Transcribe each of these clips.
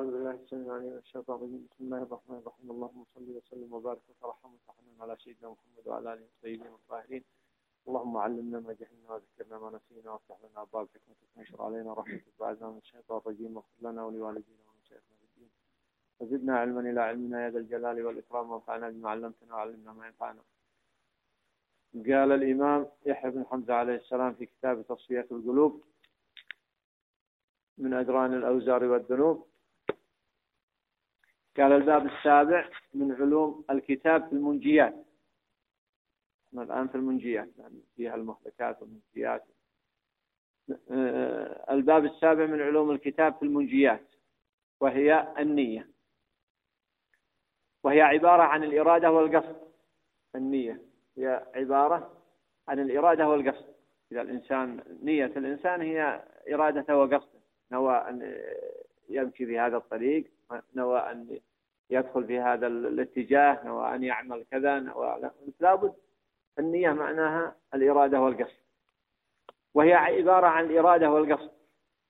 أعوذ بالله السميع العليم من الشيطان الرجيم. بسم الله الرحمن الرحيم. اللهم صل وسلم وبارك وترحم وتحنن على سيدنا محمد وعلى آله الطيبين الطاهرين. اللهم علمنا ما جهلنا وذكرنا ما نسينا وافتح لنا باب حكمتك وانشر علينا رحمتك وعزنا من الشيطان الرجيم. واغفر لنا ولوالدينا ولمشايخنا في الدين. وزدنا علما إلى علمنا يا ذا الجلال والإكرام. وانفعنا بما علمتنا وعلمنا ما ينفعنا. قال الإمام يحيى بن حمزة عليه السلام في كتاب تصفية القلوب من أدران الأوزار والذنوب. قال الباب السابع من علوم الكتاب في المنجيات. إحنا الآن في المنجيات يعني فيها المهلكات والمنجيات. آه، الباب السابع من علوم الكتاب في المنجيات وهي النية. وهي عبارة عن الإرادة والقصد. النية هي عبارة عن الإرادة والقصد. إذا الإنسان نية الإنسان هي إرادته وقصده. نوى أن يمشي في هذا الطريق نوى أن يدخل في هذا الاتجاه نوى أن يعمل كذا نوى لابد النية معناها الإرادة والقصد. وهي عبارة عن الإرادة والقصد.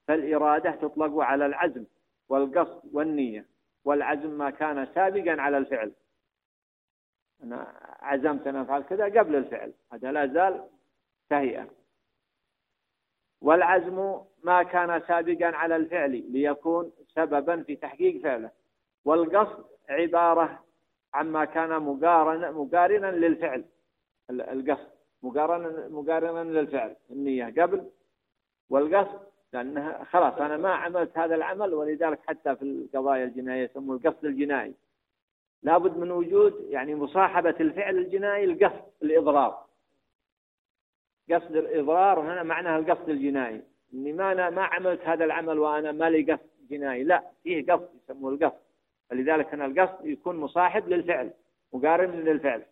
فالإرادة تطلق على العزم والقصد والنية. والعزم ما كان سابقا على الفعل. أنا عزمت أن أفعل كذا قبل الفعل. هذا لا زال تهيئة والعزم ما كان سابقا على الفعل ليكون سببا في تحقيق فعله. والقصد عبارة عما كان مقارنا مقارنا للفعل. القصد مقارنا مقارنا للفعل النية قبل والقصد لأنها خلاص أنا ما عملت هذا العمل ولذلك حتى في القضايا الجنائية يسموه القصد الجنائي. لابد من وجود يعني مصاحبة الفعل الجنائي القصد الإضرار. قصد الإضرار هنا معناها القصد الجنائي. إني ما أنا ما عملت هذا العمل وأنا ما لي قصد جنائي. لا فيه قصد يسموه القصد. فلذلك هنا القصد يكون مصاحب للفعل مقارن للفعل.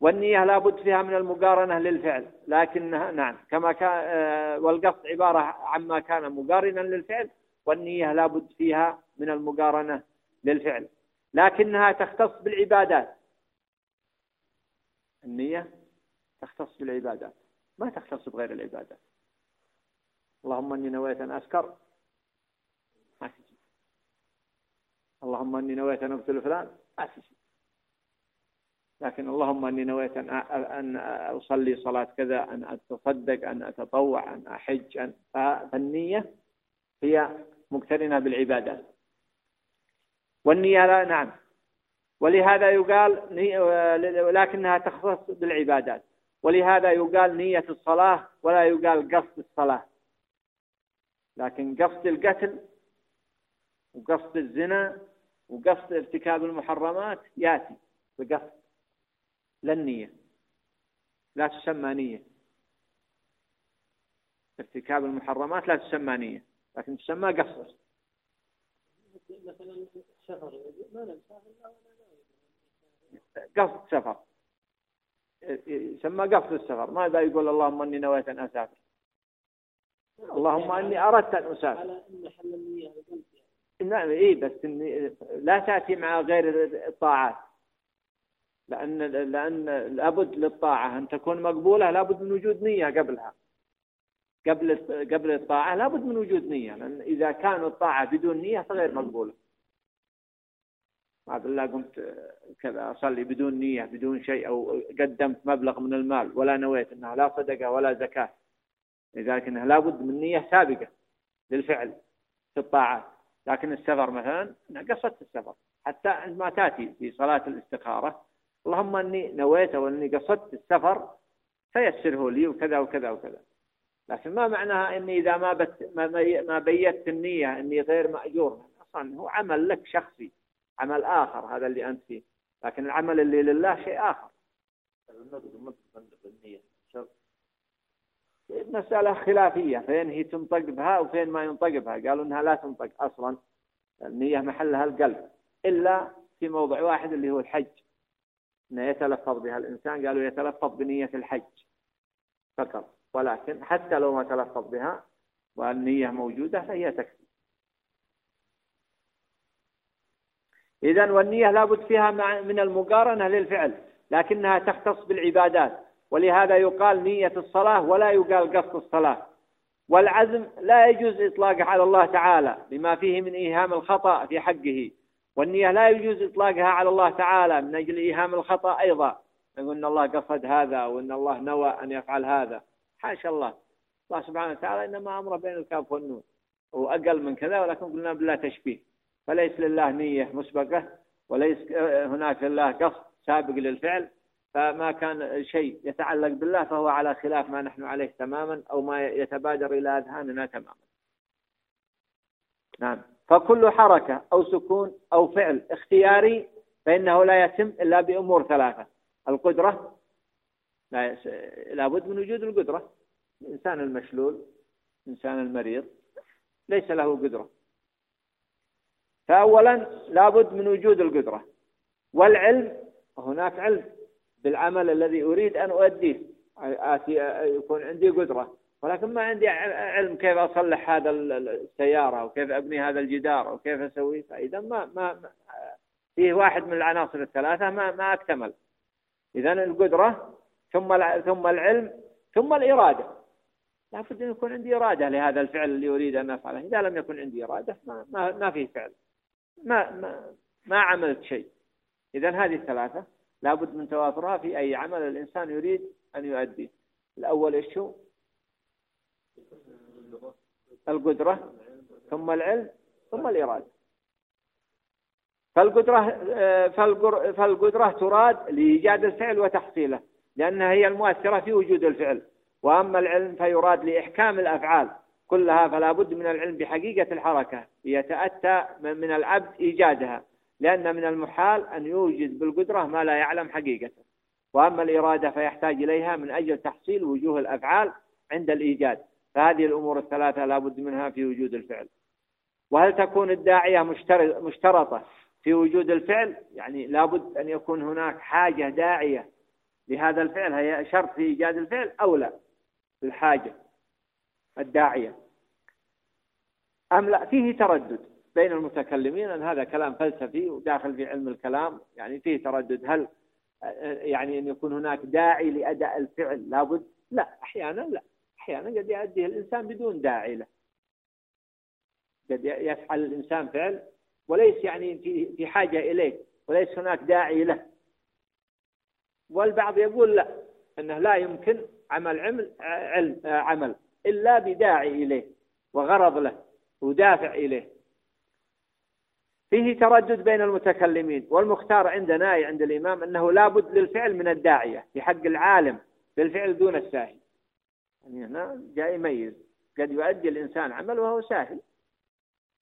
والنية لابد فيها من المقارنة للفعل. لكنها نعم كما كان آه، والقصد عبارة عما كان مقارنا للفعل والنية لابد فيها من المقارنة للفعل. لكنها تختص بالعبادات. النية تختص بالعبادات. ما تختص بغير العبادات اللهم إني نويت أن أسكر. ما تجي اللهم إني نويت أن أقتل فلان. ما تجي لكن اللهم إني نويت أن أن أصلي صلاة كذا أن أتصدق أن أتطوع أن أحج أن فالنية هي مقترنة بالعبادات والنية لا نعم. ولهذا يقال لكنها تختص بالعبادات. ولهذا يقال نية الصلاة ولا يقال قصد الصلاة. لكن قصد القتل وقصد الزنا وقصد ارتكاب المحرمات ياتي بقصد لا النية. لا تسمى نية. ارتكاب المحرمات لا تسمى نية لكن تسمى قصد. مثلا سفر ما قصد سفر يسمى قصد السفر. ماذا يقول اللهم إني نويت أن أسافر؟ اللهم إني أردت أن أسافر. نعم إي بس لا تأتي مع غير الطاعات. لأن لأن لابد للطاعة. أن تكون مقبولة لابد من وجود نية قبلها. قبل قبل الطاعة لابد من وجود نية. لأن إذا كانت الطاعة بدون نية فغير مقبولة. ما بالله قمت كذا أصلي بدون نية بدون شيء أو قدمت مبلغ من المال ولا نويت أنها لا صدقة ولا زكاة. لذلك أنها لابد من نية سابقة للفعل في الطاعات. لكن السفر مثلا قصدت السفر. حتى عندما تأتي في صلاة الاستخارة اللهم أني نويت وأني قصدت السفر فيسره لي وكذا وكذا وكذا. لكن ما معناها أني إذا ما, بت ما, بيت النية أني غير مأجور؟ أصلا هو عمل لك شخصي. عمل آخر هذا اللي أنت فيه. لكن العمل اللي لله شيء آخر. مسألة خلافية فين هي تنطق بها وفين ما ينطق بها. قالوا إنها لا تنطق أصلا النية محلها القلب. إلا في موضع واحد اللي هو الحج. أنه يتلفظ بها الإنسان. قالوا يتلفظ بنية الحج فقط. ولكن حتى لو ما تلفظ بها والنية موجودة فهي تكفي. إذا والنية لابد فيها من المقارنة للفعل لكنها تختص بالعبادات ولهذا يقال نية الصلاة ولا يقال قصد الصلاة. والعزم لا يجوز إطلاقه على الله تعالى لما فيه من إيهام الخطأ في حقه. والنية لا يجوز إطلاقها على الله تعالى من أجل إيهام الخطأ أيضا. نقول إن الله قصد هذا وإن الله نوى أن يفعل هذا. حاشا الله. الله سبحانه وتعالى إنما أمره بين الكاف والنون. وأقل من كذا ولكن قلنا بالله تشبيه. فليس لله نية مسبقة وليس هناك لله قصد سابق للفعل فما كان شيء يتعلق بالله فهو على خلاف ما نحن عليه تماما أو ما يتبادر إلى أذهاننا تماما. نعم. فكل حركة أو سكون أو فعل اختياري فإنه لا يتم إلا بأمور ثلاثة. القدرة لا لابد من وجود القدرة. الإنسان المشلول الإنسان المريض ليس له قدرة. فأولا لابد من وجود القدرة. والعلم هناك علم بالعمل الذي أريد أن أؤديه. آتي يكون عندي قدرة. ولكن ما عندي علم كيف أصلح هذا السيارة وكيف أبني هذا الجدار وكيف أسوي. فإذا ما ما فيه واحد من العناصر الثلاثة ما ما أكتمل. إذا القدرة ثم ثم العلم ثم الإرادة. لابد أن يكون عندي إرادة لهذا الفعل اللي أريد أن أفعله. إذا لم يكن عندي إرادة ما ما, ما فيه فعل. ما ما ما عملت شيء. إذا هذه الثلاثة لابد من توافرها في أي عمل الإنسان يريد أن يؤدي. الأول إيش هو؟ القدرة ثم العلم ثم الإرادة. فالقدرة فالقدرة تراد لإيجاد الفعل وتحصيله لأنها هي المؤثرة في وجود الفعل. وأما العلم فيراد لإحكام الأفعال. كلها فلا بد من العلم بحقيقة الحركة ليتأتى من العبد إيجادها. لأن من المحال أن يوجد بالقدرة ما لا يعلم حقيقته وأما الإرادة فيحتاج إليها من أجل تحصيل وجوه الأفعال عند الإيجاد. فهذه الأمور الثلاثة لا بد منها في وجود الفعل. وهل تكون الداعية مشترطة في وجود الفعل؟ يعني لابد أن يكون هناك حاجة داعية لهذا الفعل. هي شرط في إيجاد الفعل أو لا؟ الحاجة الداعية. أم لا؟ فيه تردد بين المتكلمين أن هذا كلام فلسفي وداخل في علم الكلام. يعني فيه تردد. هل يعني أن يكون هناك داعي لأداء الفعل؟ لابد لا أحيانا لا. أحيانا قد يؤديه الإنسان بدون داعي له. قد يفعل الإنسان فعل وليس يعني في حاجة إليه. وليس هناك داعي له. والبعض يقول لا أنه لا يمكن عمل علم عمل إلا بداعي إليه وغرض له. ودافع إليه. فيه تردد بين المتكلمين والمختار عندنا عند الإمام أنه لابد للفعل من الداعية في حق العالم بالفعل دون الساهل يعني هنا جاء يميز. قد يؤدي الإنسان عمل وهو ساهل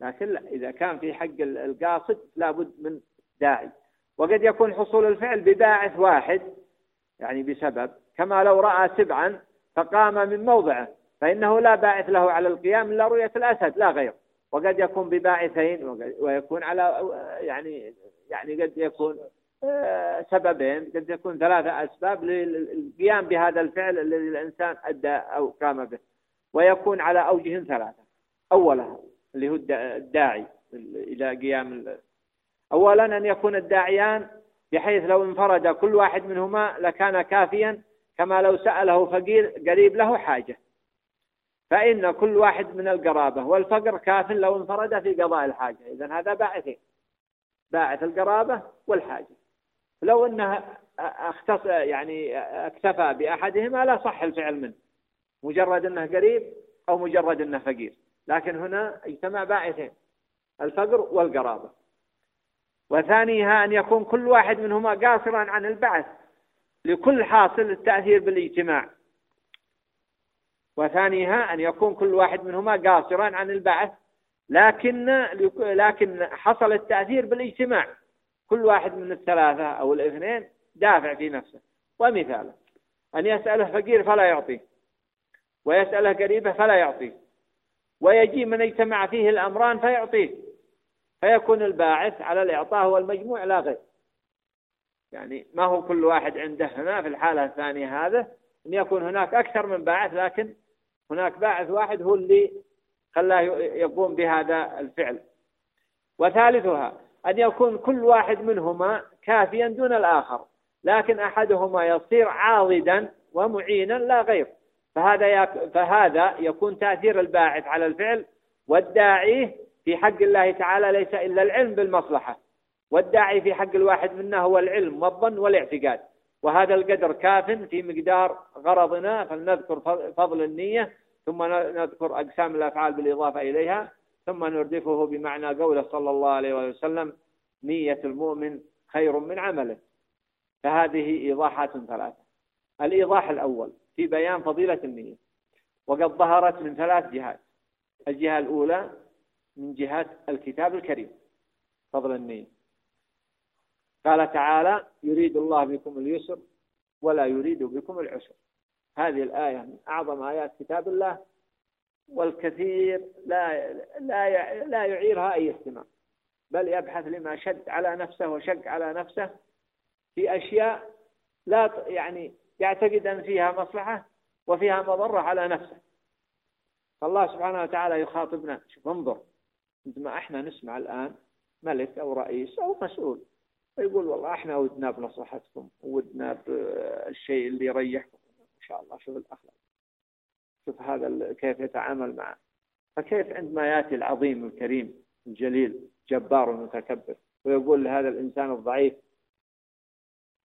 لكن لا إذا كان في حق القاصد لابد من داعي. وقد يكون حصول الفعل بباعث واحد يعني بسبب كما لو رأى سبعا فقام من موضعه. فإنه لا باعث له على القيام إلا رؤية الأسد لا غير وقد يكون بباعثين ويكون على يعني يعني قد يكون آه، سببين. قد يكون ثلاثة أسباب للقيام بهذا الفعل الذي الإنسان أدى أو قام به. ويكون على أوجه ثلاثة. أولها اللي هو الداعي إلى قيام أولا أن يكون الداعيان بحيث لو انفرد كل واحد منهما لكان كافيا كما لو سأله فقير قريب له حاجة. فإن كل واحد من القرابة والفقر كاف لو انفرد في قضاء الحاجة. إذا هذا باعثين. باعث القرابة والحاجة. لو أنه اختص يعني اكتفى بأحدهما لا صح الفعل منه. مجرد أنه قريب أو مجرد أنه فقير. لكن هنا اجتمع باعثين. الفقر والقرابة. وثانيها أن يكون كل واحد منهما قاصرا عن البعث. لكل حاصل التأثير بالاجتماع. وثانيها أن يكون كل واحد منهما قاصرا عن البعث لكن لكن حصل التأثير بالاجتماع. كل واحد من الثلاثة أو الاثنين دافع في نفسه. ومثاله أن يسأله فقير فلا يعطيه ويسأله قريبه فلا يعطيه ويجي من اجتمع فيه الأمران فيعطيه. فيكون الباعث على الإعطاء هو المجموع لا غير. يعني ما هو كل واحد عنده هنا في الحالة الثانية هذا أن يكون هناك أكثر من باعث لكن هناك باعث واحد هو اللي خلاه يقوم بهذا الفعل. وثالثها أن يكون كل واحد منهما كافيا دون الآخر لكن أحدهما يصير عاضدا ومعينا لا غير. فهذا فهذا يكون تأثير الباعث على الفعل والداعي في حق الله تعالى ليس إلا العلم بالمصلحة. والداعي في حق الواحد منا هو العلم والظن والاعتقاد. وهذا القدر كاف في مقدار غرضنا فلنذكر فضل النية ثم نذكر أقسام الأفعال بالإضافة إليها ثم نردفه بمعنى قوله صلى الله عليه وسلم نية المؤمن خير من عمله. فهذه إيضاحات ثلاثة. الإيضاح الأول في بيان فضيلة النية. وقد ظهرت من ثلاث جهات. الجهة الأولى من جهة الكتاب الكريم. فضل النية. قال تعالى يريد الله بكم اليسر ولا يريد بكم العسر. هذه الآية من أعظم آيات كتاب الله والكثير لا لا لا يعيرها أي اهتمام بل يبحث لما شد على نفسه وشق على نفسه في أشياء لا يعني يعتقد أن فيها مصلحة وفيها مضرة على نفسه. فالله سبحانه وتعالى يخاطبنا. شوف انظر عندما إحنا نسمع الآن ملك أو رئيس أو مسؤول. يقول والله إحنا ودنا بمصلحتكم ودنا بالشيء اللي يريحكم إن شاء الله شوف الأخلاق. شوف هذا كيف يتعامل معه. فكيف عندما يأتي العظيم الكريم الجليل جبار متكبر ويقول لهذا الإنسان الضعيف؟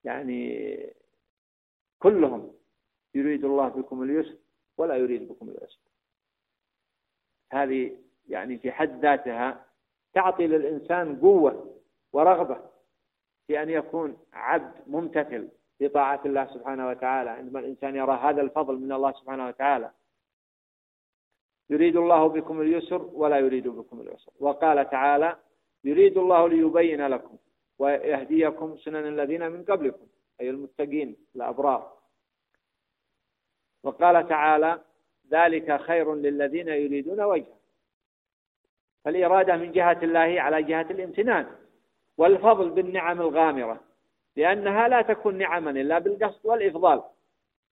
يعني كلهم يريد الله بكم اليسر ولا يريد بكم العسر. هذه يعني في حد ذاتها تعطي للإنسان قوة ورغبة. في أن يكون عبد ممتثل بطاعة الله سبحانه وتعالى. عندما الإنسان يرى هذا الفضل من الله سبحانه وتعالى يريد الله بكم اليسر ولا يريد بكم العسر. وقال تعالى يريد الله ليبين لكم ويهديكم سنن الذين من قبلكم أي المتقين الأبرار. وقال تعالى ذلك خير للذين يريدون وجهه. فالإرادة من جهة الله على جهة الامتنان. والفضل بالنعم الغامرة لأنها لا تكون نعما إلا بالقصد والإفضال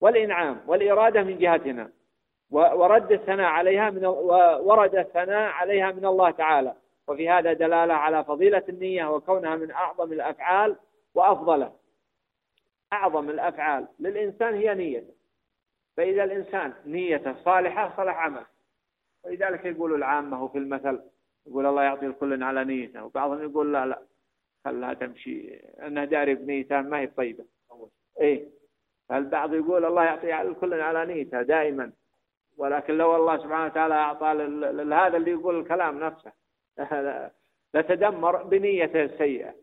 والإنعام والإرادة من جهتنا ورد الثناء عليها من ورد الثناء عليها من الله تعالى. وفي هذا دلالة على فضيلة النية وكونها من أعظم الأفعال وأفضله أعظم الأفعال للإنسان هي نيته فإذا الإنسان نيته صالحة صلح عمله. ولذلك يقول العامة في المثل يقول الله يعطي الكل على نيته وبعضهم يقول لا لا. خلها تمشي أنها داري بنيتها ما هي طيبة. إيه. البعض يقول الله يعطي الكل على نيته دائما. ولكن لو الله سبحانه وتعالى أعطى لهذا اللي يقول الكلام نفسه. لتدمر بنيته السيئة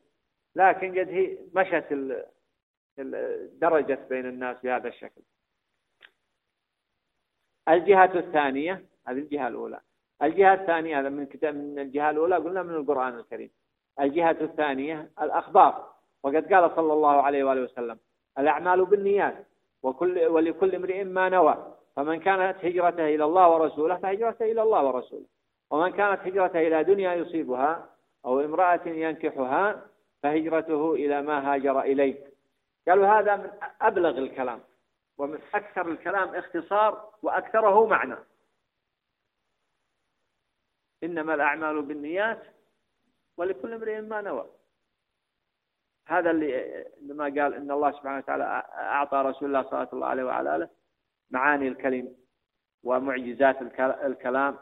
لكن قد هي مشت درجت بين الناس بهذا الشكل. الجهة الثانية هذه الجهة الأولى. الجهة الثانية هذا من كتاب من الجهة الأولى قلنا من القرآن الكريم. الجهة الثانية الأخبار. وقد قال صلى الله عليه وآله وسلم الأعمال بالنيات وكل ولكل امرئ ما نوى. فمن كانت هجرته إلى الله ورسوله فهجرته إلى الله ورسوله. ومن كانت هجرته إلى دنيا يصيبها أو امرأة ينكحها فهجرته إلى ما هاجر إليه. قالوا هذا من أبلغ الكلام ومن أكثر الكلام اختصار وأكثره معنى. إنما الأعمال بالنيات ولكل امرئ ما نوى. هذا اللي لما قال إن الله سبحانه وتعالى أعطى رسول الله صلى الله عليه وعلى آله معاني الكلم ومعجزات الكلام.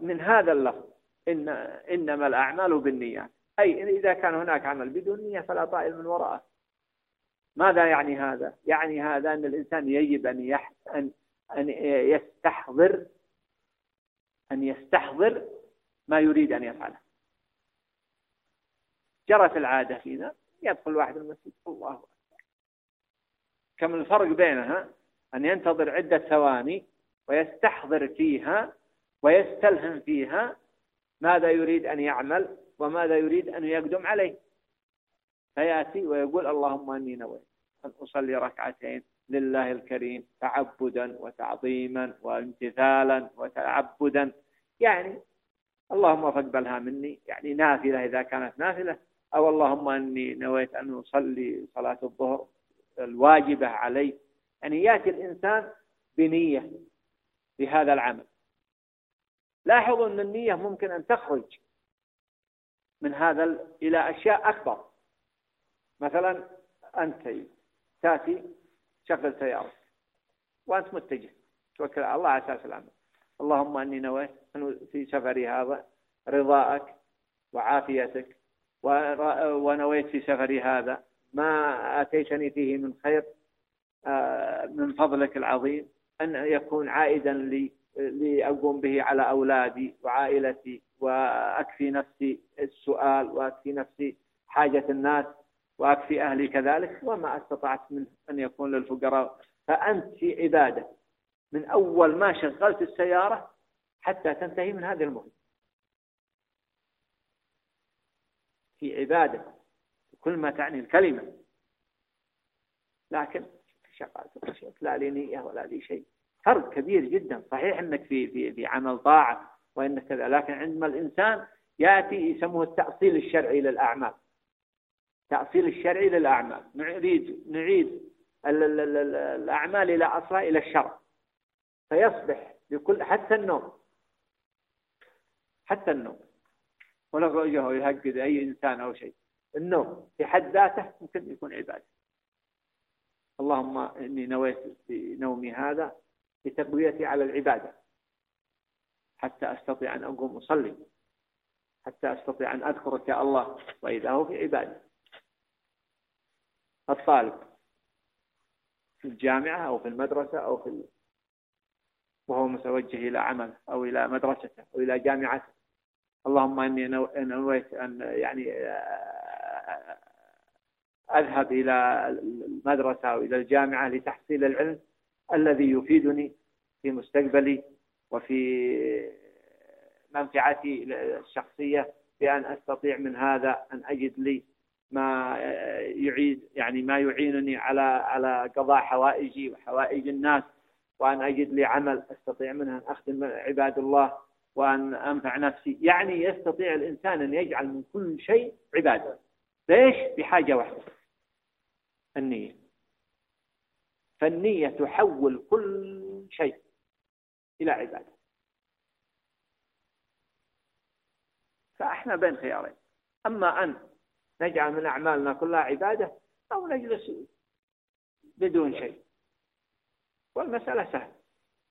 من هذا اللفظ إن إنما الأعمال بالنيات. أي إذا كان هناك عمل بدون نية فلا طائل من وراءه. ماذا يعني هذا؟ يعني هذا أن الإنسان يجب أن يح... أن أن يستحضر أن يستحضر ما يريد أن يفعله. جرت العادة فينا يدخل واحد المسجد. الله أكبر. كم الفرق بينها؟ أن ينتظر عدة ثواني ويستحضر فيها ويستلهم فيها ماذا يريد أن يعمل وماذا يريد أن يقدم عليه. فيأتي ويقول اللهم أني نويت أن أصلي ركعتين لله الكريم تعبدا وتعظيما وامتثالا وتعبدا. يعني اللهم فاقبلها مني يعني نافلة إذا كانت نافلة. أو اللهم أني نويت أن أصلي صلاة الظهر الواجبة علي. يعني يأتي الإنسان بنية بهذا العمل. لاحظوا أن النية ممكن أن تخرج من هذا إلى أشياء أكبر. مثلا أنت تأتي تشغل سيارة وأنت متجه توكل على الله على أساس العمل. اللهم أني نويت في سفري هذا رضاءك وعافيتك. ونويت في سفري هذا. ما آتيتني فيه من خير آه، من فضلك العظيم. أن يكون عائدا لي لأقوم به على أولادي وعائلتي وأكفي نفسي السؤال وأكفي نفسي حاجة الناس وأكفي أهلي كذلك وما استطعت من أن يكون للفقراء. فأنت في عبادة. من أول ما شغلت السيارة حتى تنتهي من هذه المهمة في عبادة كل ما تعني الكلمة. لكن شغال لا لي نية ولا لي شيء. فرق كبير جدا. صحيح إنك في في في عمل طاعة وانك كذا لكن عندما الإنسان يأتي يسموه التأصيل الشرعي للأعمال. تأصيل الشرعي للأعمال. نريد نعيد الأعمال إلى اصلها إلى الشرع فيصبح بكل حتى النوم. حتى النوم. ولو وجهه يهقد أي إنسان أو شيء. النوم في حد ذاته ممكن يكون عبادة. اللهم إني نويت في نومي هذا بتقويتي على العبادة. حتى أستطيع أن أقوم أصلي. حتى أستطيع أن أذكرك يا الله وإذا هو في عبادة. الطالب في الجامعة أو في المدرسة أو في وهو متوجه إلى عمل أو إلى مدرسته أو إلى جامعته. اللهم إني نويت أن يعني أذهب إلى المدرسة أو إلى الجامعة لتحصيل العلم الذي يفيدني في مستقبلي وفي منفعتي الشخصية بأن أستطيع من هذا أن أجد لي ما يعيد يعني ما يعينني على على قضاء حوائجي وحوائج الناس وأن أجد لي عمل أستطيع منه أن أخدم عباد الله وأن أنفع نفسي. يعني يستطيع الإنسان أن يجعل من كل شيء عبادة. ليش؟ بحاجة واحدة. النية. فالنية تحول كل شيء إلى عبادة. فإحنا بين خيارين. أما أن نجعل من أعمالنا كلها عبادة أو نجلس بدون شيء. والمسألة سهلة.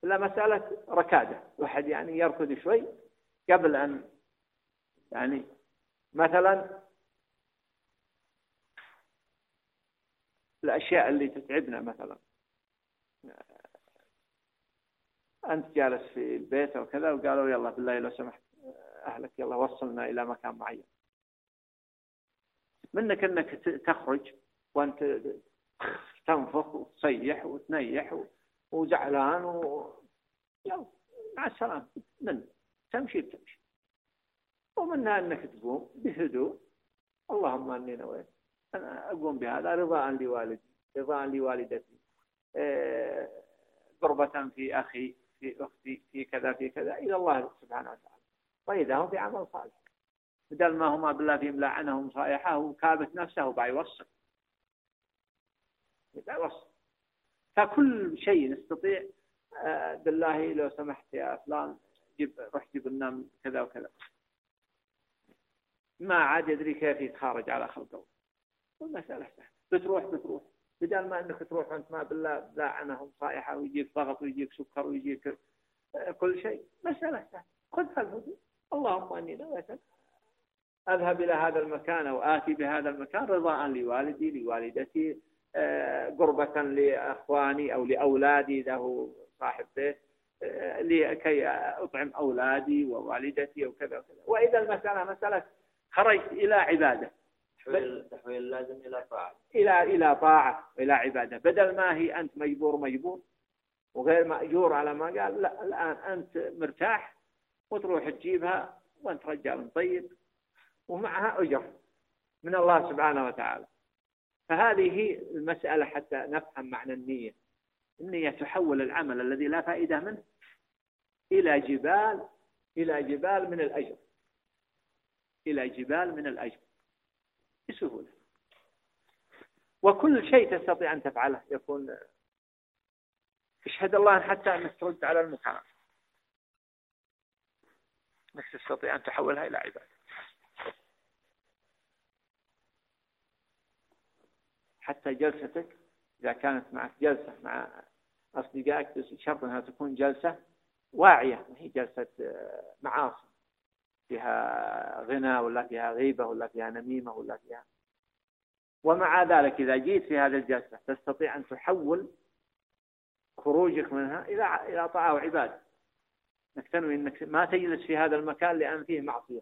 إلا مسألة ركادة. واحد يعني يركض شوي قبل أن يعني مثلا الأشياء اللي تتعبنا مثلا. أنت جالس في البيت أو كذا وقالوا يلا بالله لو سمحت أهلك يلا وصلنا إلى مكان معين. منك أنك تخرج وأنت تنفخ وتصيح وتنيح وزعلان و يلا مع السلامة. من؟ تمشي بتمشي. ومنها أنك تقوم بهدوء. اللهم أني نويت. أنا أقوم بهذا رضاء لوالدي رضاء لوالدتي. آه، قربة في أخي في أختي في كذا في كذا إلى الله سبحانه وتعالى. وإذا هم في عمل صالح. بدل ما هما بالله فيهم لعنهم صائحة وكابت نفسه وبقى يوصل يبقى يوصل فكل شيء نستطيع آه، بالله لو سمحت يا فلان جيب روح جيب لنا كذا وكذا. ما عاد يدري كيف يتخارج على خلقه. والمسألة سهلة بتروح بتروح. بدل ما إنك تروح انت ما بالله عنهم صائحة ويجيك ضغط ويجيك سكر ويجيك آه، كل شيء. مساله سهله خذها الهدوء اللهم إني نويت أذهب إلى هذا المكان أو آتي بهذا المكان رضاء لوالدي لوالدتي قربة لأخواني أو لأولادي إذا هو صاحب بيت آه، لكي أطعم أولادي ووالدتي وكذا وكذا. وإذا المسألة مسألة خرجت إلى عبادة. تحويل تحويل اللازم إلى طاعة. إلى إلى طاعة إلى عبادة. بدل ما هي أنت مجبور مجبور وغير مأجور على ما قال لا الآن أنت مرتاح وتروح تجيبها وأنت رجال طيب ومعها أجر من الله سبحانه وتعالى. فهذه المسألة حتى نفهم معنى النية. النية تحول العمل الذي لا فائدة منه إلى جبال إلى جبال من الأجر. إلى جبال من الأجر. بسهولة. وكل شيء تستطيع أن تفعله يكون اشهد الله حتى أنك ترد على المكان أنك تستطيع أن تحولها إلى عبادة. حتى جلستك إذا كانت معك جلسة مع أصدقائك شرط أنها تكون جلسة واعية ما هي جلسة آه، معاصي. فيها غنى ولا فيها غيبة ولا فيها نميمة ولا فيها. ومع ذلك إذا جيت في هذه الجلسة تستطيع أن تحول خروجك منها إلى إلى طاعة وعبادة. إنك تنوي إنك ما تجلس في هذا المكان لأن فيه معصية.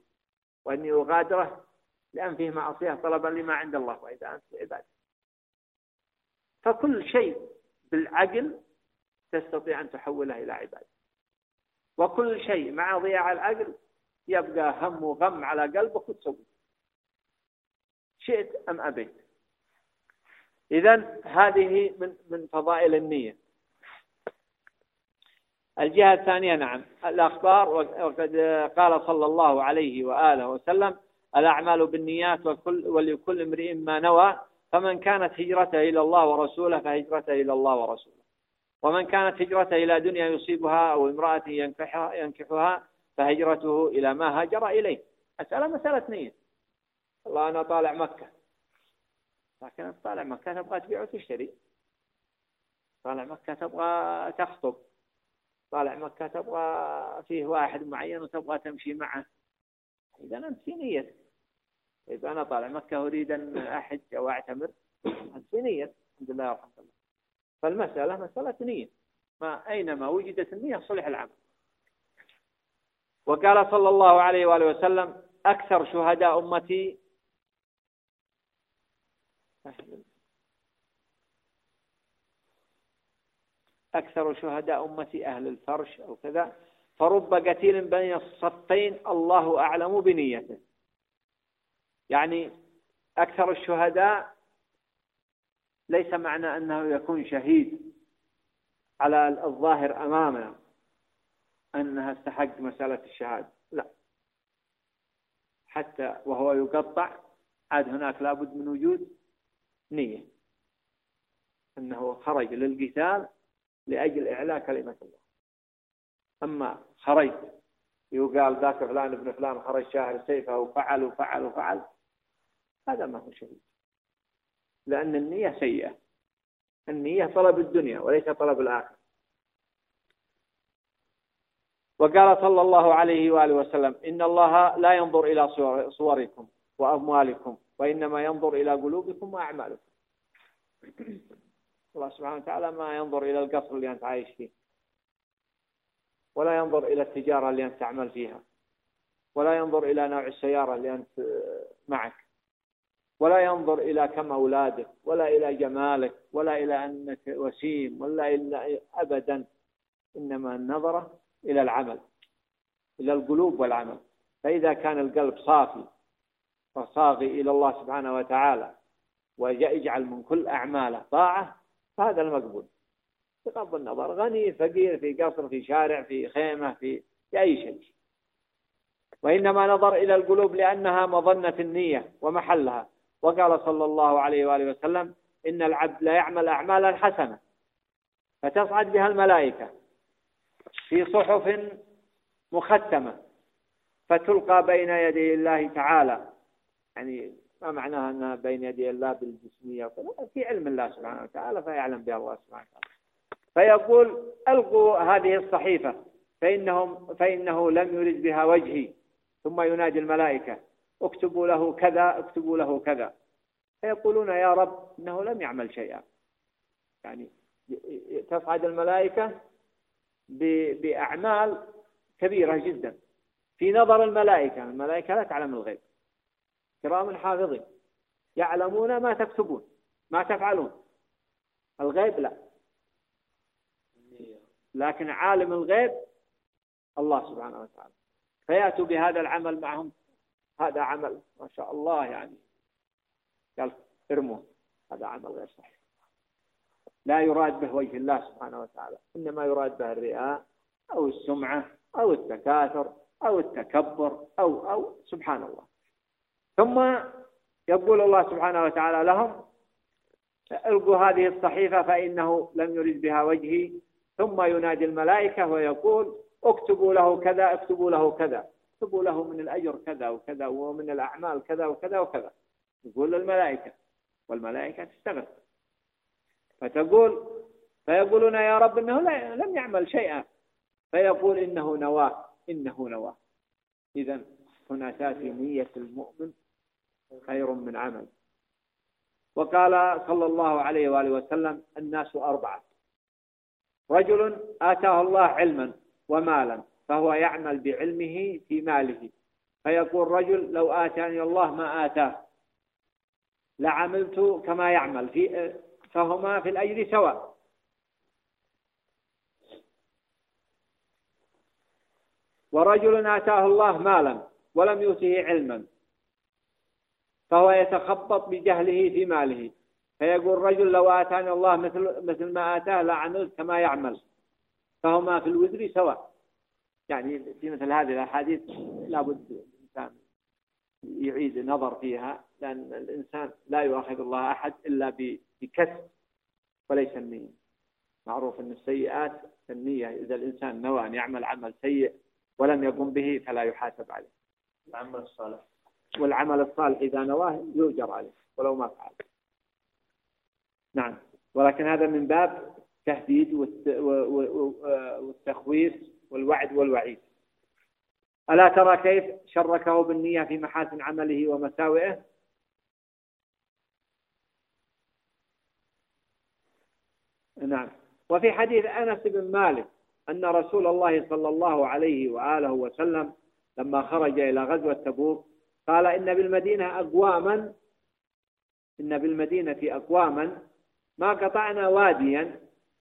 وإني أغادره لأن فيه معصية طلبا لما عند الله وإذا أنت عبادة. فكل شيء بالعقل تستطيع أن تحوله إلى عبادة. وكل شيء مع ضياع العقل يبقى هم وغم على قلبك وتسوي. شئت أم أبيت؟ اذا هذه من من فضائل النية. الجهة الثانية نعم الأخبار وقد قال صلى الله عليه وآله وسلم الأعمال بالنيات وكل ولكل امرئ ما نوى فمن كانت هجرته إلى الله ورسوله فهجرته إلى الله ورسوله. ومن كانت هجرته إلى دنيا يصيبها أو امرأة ينكحها, ينكحها فهجرته إلى ما هاجر إليه. مسألة مسألة نية والله أنا طالع مكة. لكن أنت طالع مكة تبغى تبيع وتشتري. طالع مكة تبغى تخطب. طالع مكة تبغى فيه واحد معين وتبغى تمشي معه. إذا أنت في نية. إذا أنا طالع مكة أريد أن أحج أو أعتمر في نية الحمد لله والحمد لله. فالمسألة مسألة نية. ما أينما وجدت النية صلح العمل. وقال صلى الله عليه وآله وسلم أكثر شهداء أمتي أكثر شهداء أمتي أهل الفرش أو كذا. فرب قتيل بين الصفين الله أعلم بنيته. يعني أكثر الشهداء ليس معنى أنه يكون شهيد على الظاهر أمامنا أنها استحق مسألة الشهادة لا. حتى وهو يقطع عاد هناك لابد من وجود نية. أنه خرج للقتال لأجل إعلاء كلمة الله. أما خرجت يقال ذاك فلان ابن فلان خرج شاهر سيفه وفعل وفعل وفعل. هذا ما هو شهيد لأن النية سيئة. النية طلب الدنيا وليس طلب الآخر وقال صلى الله عليه وآله وسلم إن الله لا ينظر إلى صوركم وأموالكم وإنما ينظر إلى قلوبكم وأعمالكم. الله سبحانه وتعالى ما ينظر إلى القصر اللي أنت عايش فيه ولا ينظر إلى التجارة اللي أنت تعمل فيها ولا ينظر إلى نوع السيارة اللي أنت معك. ولا ينظر إلى كم أولادك ولا إلى جمالك ولا إلى أنك وسيم ولا إلا أبدا إنما النظرة إلى العمل إلى القلوب والعمل. فإذا كان القلب صافي وصاغي إلى الله سبحانه وتعالى ويجعل من كل أعماله طاعة هذا المقبول. بغض النظر غني فقير في قصر في شارع في خيمة في, في أي شيء. وإنما نظر إلى القلوب لأنها مظنة النية ومحلها. وقال صلى الله عليه وآله وسلم إن العبد لا يعمل أعمالا حسنة. فتصعد بها الملائكة في صحف مختمة فتلقى بين يدي الله تعالى. يعني ما معناها أنها بين يدي الله بالجسمية في علم الله سبحانه وتعالى فيعلم بها الله سبحانه وتعالى. فيقول ألقوا هذه الصحيفة فإنهم فإنه لم يرد بها وجهي. ثم ينادي الملائكة. اكتبوا له كذا اكتبوا له كذا. فيقولون يا رب إنه لم يعمل شيئا. يعني تصعد الملائكة بأعمال كبيرة جدا. في نظر الملائكة الملائكة لا تعلم الغيب. كرام حافظين. يعلمون ما تكتبون ما تفعلون. الغيب لا. لكن عالم الغيب الله سبحانه وتعالى. فيأتوا بهذا العمل معهم هذا عمل ما شاء الله يعني. قال ارموه هذا عمل غير صحيح. لا يراد به وجه الله سبحانه وتعالى إنما يراد به الرئاء أو السمعة أو التكاثر أو التكبر أو أو سبحان الله. ثم يقول الله سبحانه وتعالى لهم القوا هذه الصحيفة فإنه لم يرد بها وجهي. ثم ينادي الملائكة ويقول اكتبوا له كذا اكتبوا له كذا. اكتبوا له من الأجر كذا وكذا ومن الأعمال كذا وكذا وكذا. يقول للملائكة والملائكة تشتغل. فتقول فيقولون يا رب إنه لم يعمل شيئا. فيقول إنه نواه إنه نواه. إذا هنا تأتي نية المؤمن خير من عمل. وقال صلى الله عليه وآله وسلم الناس أربعة. رجل آتاه الله علما ومالا. فهو يعمل بعلمه في ماله. فيقول رجل لو آتاني الله ما آتاه. لعملت كما يعمل في فهما في الأجر سواء. ورجل آتاه الله مالا ولم يؤته علما. فهو يتخبط بجهله في ماله. فيقول رجل لو آتاني الله مثل مثل ما آتاه لعملت كما يعمل. فهما في الوزر سواء. يعني في مثل هذه الأحاديث لابد الإنسان يعيد نظر فيها لأن الإنسان لا يؤاخذ الله أحد إلا بكسب وليس النية. معروف أن السيئات النية إذا الإنسان نوى أن يعمل عمل سيء ولم يقم به فلا يحاسب عليه. العمل الصالح. والعمل الصالح إذا نواه يؤجر عليه ولو ما فعل. نعم. ولكن هذا من باب تهديد والتخويف والوعد والوعيد. ألا ترى كيف شركه بالنية في محاسن عمله ومساوئه؟ نعم. وفي حديث أنس بن مالك أن رسول الله صلى الله عليه وآله وسلم لما خرج إلى غزوة تبوك قال إن بالمدينة أقواما إن بالمدينة أقواما ما قطعنا واديا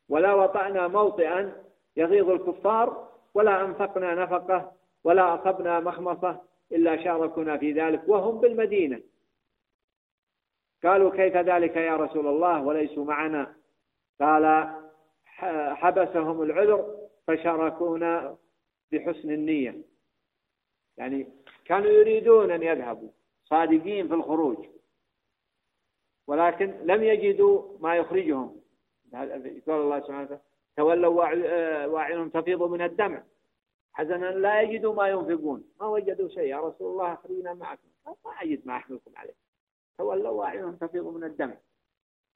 ولا وطأنا موطئا يغيظ الكفار ولا أنفقنا نفقة ولا أصبنا مخمصة إلا شاركنا في ذلك وهم بالمدينة قالوا كيف ذلك يا رسول الله؟ وليسوا معنا. قال حبسهم العذر فشاركونا بحسن النية. يعني كانوا يريدون أن يذهبوا صادقين في الخروج. ولكن لم يجدوا ما يخرجهم. يقول الله سبحانه وتعالى تولوا واعينهم تفيض من الدمع. حزنا لا يجدوا ما ينفقون. ما وجدوا شيء. يا رسول الله أخرجنا معكم. ما أجد ما أحملكم عليه. تولوا واعينهم تفيض من الدمع.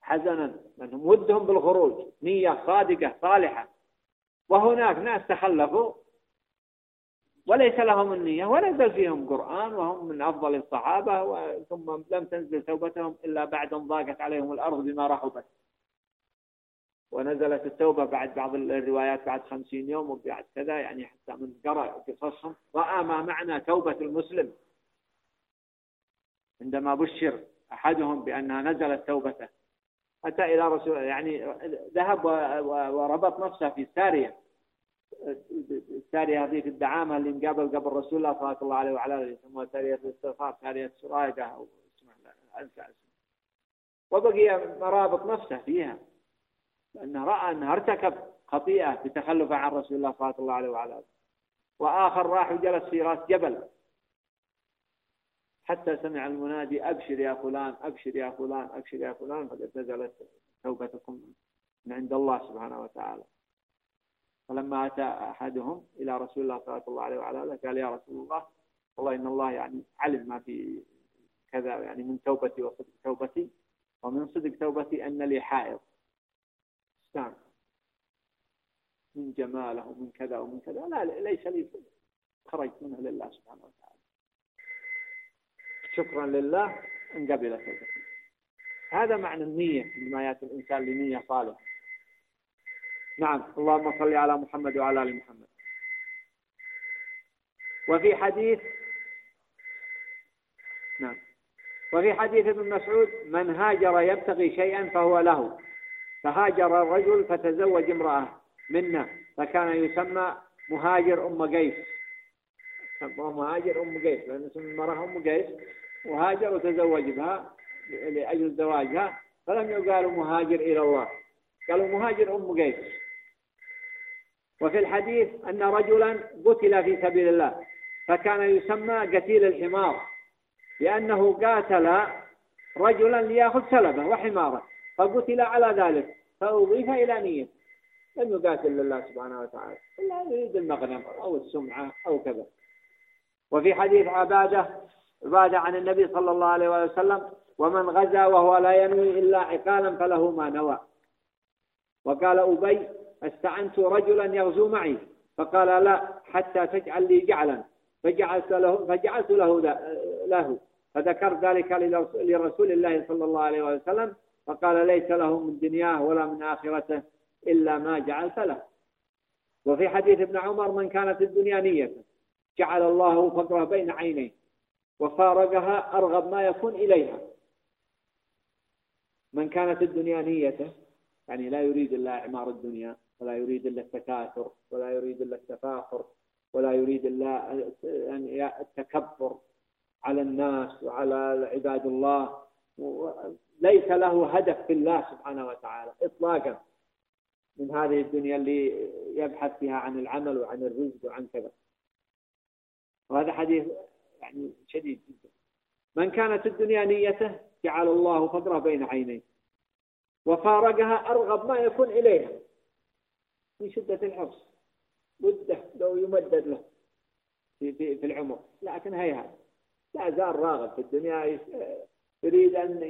حزنا. لأنهم ودهم بالخروج. نية صادقة صالحة. وهناك ناس تخلفوا. وليس لهم النية. ونزل فيهم قرآن. وهم من أفضل الصحابة. ثم لم تنزل توبتهم إلا بعد أن ضاقت عليهم الأرض بما رحبت. ونزلت التوبة بعد بعض الروايات بعد خمسين يوم وبعد كذا يعني حتى من قرأ قصصهم. رأى ما معنى توبة المسلم. عندما بشر أحدهم بأنها نزلت توبته أتى إلى رسول يعني ذهب وربط نفسه في سارية السارية هذه في الدعامة اللي مقابل قبل رسول الله صلى الله عليه وعلى آله يسموها سارية الاستغفار سارية سرايقة أو اسمها أنسى وبقي مرابط نفسه فيها. لأنه رأى أنه ارتكب خطيئة بتخلف عن رسول الله صلى الله عليه وعلى آله. وآخر راح وجلس في راس جبل. حتى سمع المنادي أبشر يا فلان أبشر يا فلان أبشر يا فلان فقد نزلت توبتكم من عند الله سبحانه وتعالى. فلما أتى أحدهم إلى رسول الله صلى الله عليه وعلى آله قال يا رسول الله والله إن الله يعني علم ما في كذا يعني من توبتي وصدق توبتي ومن صدق توبتي أن لي حائض. استعمل من جماله ومن كذا ومن كذا. لا ليس لي خرجت منه لله سبحانه وتعالى. شكرا لله. ان قبل توبتي هذا معنى النية عندما يأتي الإنسان لنية صالحة. نعم. اللهم صل على محمد وعلى آل محمد. وفي حديث نعم. وفي حديث ابن مسعود من هاجر يبتغي شيئا فهو له. فهاجر الرجل فتزوج امرأة منا فكان يسمى مهاجر أم قيس. سموه مهاجر أم قيس لأن اسم المرأة أم قيس. وهاجر وتزوج بها لأجل زواجها فلم يقالوا مهاجر إلى الله قالوا مهاجر أم قيس. وفي الحديث أن رجلا قتل في سبيل الله فكان يسمى قتيل الحمار لأنه قاتل رجلا ليأخذ سلبه وحماره. فقتل على ذلك. فأضيف إلى نية. لم يقاتل لله سبحانه وتعالى. إلا يريد المغنم أو السمعة أو كذا. وفي حديث عبادة عبادة عن النبي صلى الله عليه وسلم ومن غزا وهو لا ينوي إلا عقالا فله ما نوى. وقال أبي أستعنت رجلا يغزو معي. فقال لا حتى تجعل لي جعلا. فجعلت له فجعلت له له. فذكر ذلك لرسول الله صلى الله عليه وسلم. فقال ليس له من دنياه ولا من آخرته إلا ما جعلت له. وفي حديث ابن عمر من كانت الدنيا نيته جعل الله فقره بين عينيه وفارقها أرغب ما يكون إليها. من كانت الدنيا نيته يعني لا يريد إلا إعمار الدنيا ولا يريد إلا التكاثر ولا يريد إلا التفاخر ولا يريد إلا التكبر على الناس وعلى عباد الله. ليس له هدف في الله سبحانه وتعالى إطلاقا من هذه الدنيا اللي يبحث فيها عن العمل وعن الرزق وعن كذا. وهذا حديث يعني شديد جدا. من كانت الدنيا نيته جعل الله فقره بين عينيه. وفارقها أرغب ما يكون إليها. في شدة الحرص وده لو يمدد له في, في, في العمر. لكن هيها. لا زال راغب في الدنيا يريد أن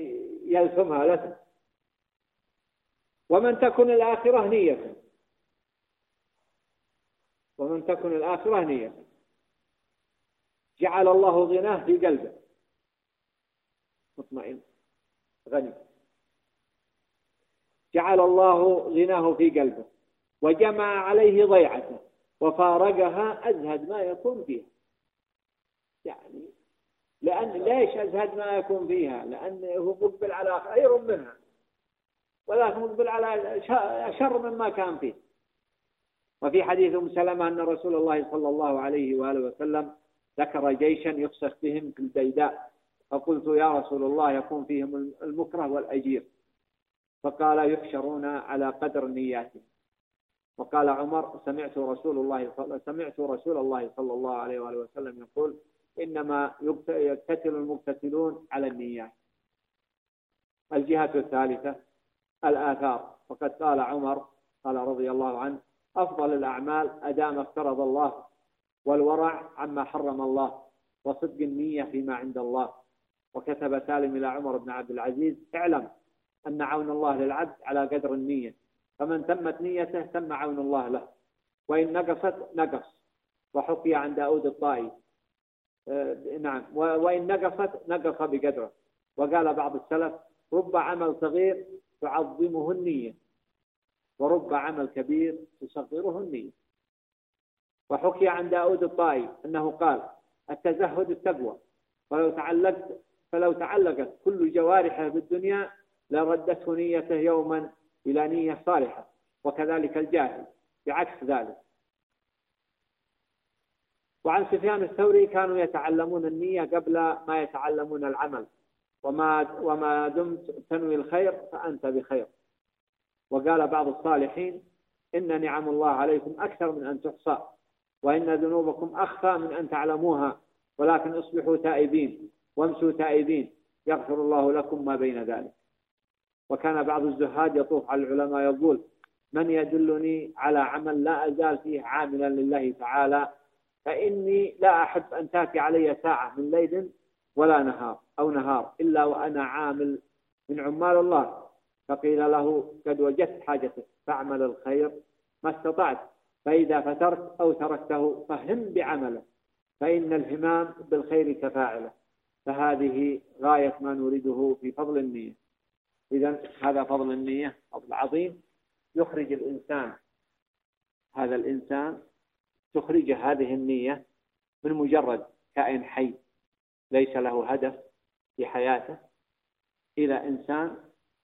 يلثمها لثم ومن تكن الآخرة نية. ومن تكن الآخرة نية. جعل الله غناه في قلبه. مطمئن. غني. جعل الله غناه في قلبه. وجمع عليه ضيعته. وفارقها أزهد ما يكون فيها. يعني لأن ليش أزهد ما يكون فيها؟ لأنه مقبل على خير منها. ولكن مقبل على شر مما كان فيه. وفي حديث أم سلمة أن رسول الله صلى الله عليه وآله وسلم ذكر جيشا يخسف بهم في البيداء. فقلت يا رسول الله يكون فيهم المكره والأجير. فقال يحشرون على قدر نياتهم. وقال عمر سمعت رسول الله سمعت رسول الله صلى الله عليه وآله وسلم يقول إنما يقتتل المقتتلون على النيات الجهة الثالثة الآثار. وقد قال عمر قال رضي الله عنه أفضل الأعمال أداء ما افترض الله والورع عما حرم الله وصدق النية فيما عند الله. وكتب سالم إلى عمر بن عبد العزيز اعلم أن عون الله للعبد على قدر النية. فمن تمت نيته تم عون الله له. وإن نقصت نقص. وحكي عن داود الطائي. نعم. وإن نقصت نقص بقدره. وقال بعض السلف رب عمل صغير تعظمه النية ورب عمل كبير تصغره النية. وحكي عن داود الطائي أنه قال التزهد التقوى. ولو تعلقت فلو تعلقت كل جوارحه بالدنيا لردته نيته يوما إلى نية صالحة وكذلك الجاهل بعكس ذلك. وعن سفيان الثوري كانوا يتعلمون النية قبل ما يتعلمون العمل. وما وما دمت تنوي الخير فأنت بخير. وقال بعض الصالحين إن نعم الله عليكم أكثر من أن تحصى وإن ذنوبكم أخفى من أن تعلموها ولكن اصبحوا تائبين وامسوا تائبين يغفر الله لكم ما بين ذلك. وكان بعض الزهاد يطوف على العلماء يقول من يدلني على عمل لا أزال فيه عاملا لله تعالى فإني لا أحب أن تأتي علي ساعة من ليل ولا نهار أو نهار إلا وأنا عامل من عمال الله. فقيل له قد وجدت حاجتك فاعمل الخير ما استطعت فإذا فترت أو تركته فهم بعمله فإن الهمام بالخير كفاعله. فهذه غاية ما نريده في فضل النية. إذا هذا فضل النية فضل عظيم يخرج الإنسان هذا الإنسان تخرج هذه النية من مجرد كائن حي ليس له هدف في حياته إلى إنسان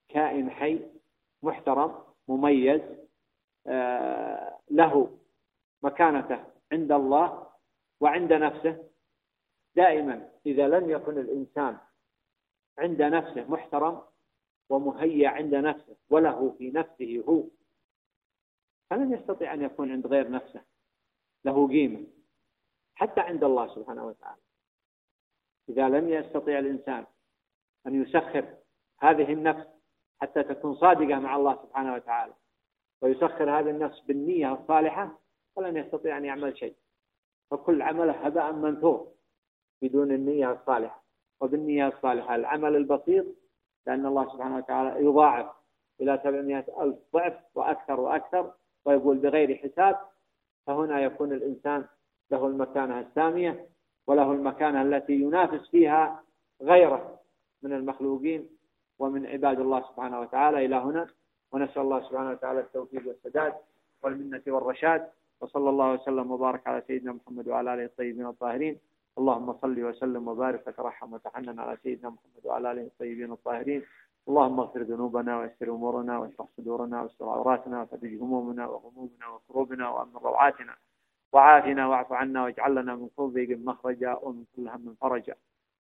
كائن حي محترم مميز آه، له مكانته عند الله وعند نفسه. دائما إذا لم يكن الإنسان عند نفسه محترم ومهيأ عند نفسه وله في نفسه هو فلن يستطيع أن يكون عند غير نفسه. له قيمة حتى عند الله سبحانه وتعالى. إذا لم يستطيع الإنسان أن يسخر هذه النفس حتى تكون صادقة مع الله سبحانه وتعالى ويسخر هذه النفس بالنية الصالحة فلن يستطيع أن يعمل شيء. فكل عمله هباء منثور بدون النية الصالحة. وبالنية الصالحة العمل البسيط لأن الله سبحانه وتعالى يضاعف إلى سبعمائة ألف ضعف وأكثر وأكثر ويقول بغير حساب فهنا يكون الإنسان له المكانة السامية وله المكانة التي ينافس فيها غيره من المخلوقين ومن عباد الله سبحانه وتعالى. إلى هنا ونسأل الله سبحانه وتعالى التوفيق والسداد والمنة والرشاد وصلى الله وسلم وبارك على سيدنا محمد وعلى آله الطيبين الطاهرين. اللهم صل وسلم وبارك وترحم وتحنن على سيدنا محمد وعلى آله الطيبين الطاهرين. اللهم اغفر ذنوبنا ويسر أمورنا واشرح صدورنا واستر عوراتنا وفرج همومنا وغمومنا وكروبنا وأمن روعاتنا. وعافنا واعف عنا واجعل لنا من كل ضيق مخرجا ومن كل هم فرجا.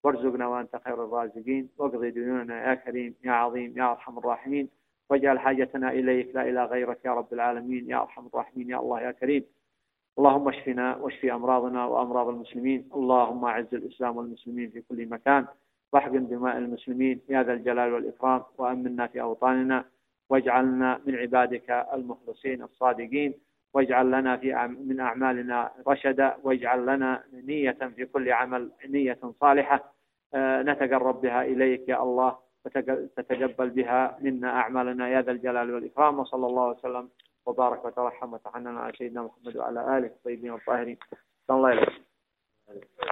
وارزقنا وأنت خير الرازقين. واقضي ديوننا يا كريم يا عظيم يا أرحم الراحمين. واجعل حاجتنا إليك لا إلى غيرك يا رب العالمين يا أرحم الراحمين يا الله يا كريم. اللهم اشفنا واشف أمراضنا وأمراض المسلمين. اللهم أعز الإسلام والمسلمين في كل مكان. واحقن دماء المسلمين يا ذا الجلال والإكرام وأمنا في أوطاننا واجعلنا من عبادك المخلصين الصادقين واجعل لنا في من أعمالنا رشدا واجعل لنا نية في كل عمل نية صالحة آه، نتقرب بها إليك يا الله وتتقبل بها منا أعمالنا يا ذا الجلال والإكرام وصلى الله وسلم وبارك وترحم وتحنن على سيدنا محمد وعلى آله الطيبين الطاهرين الله وسلم.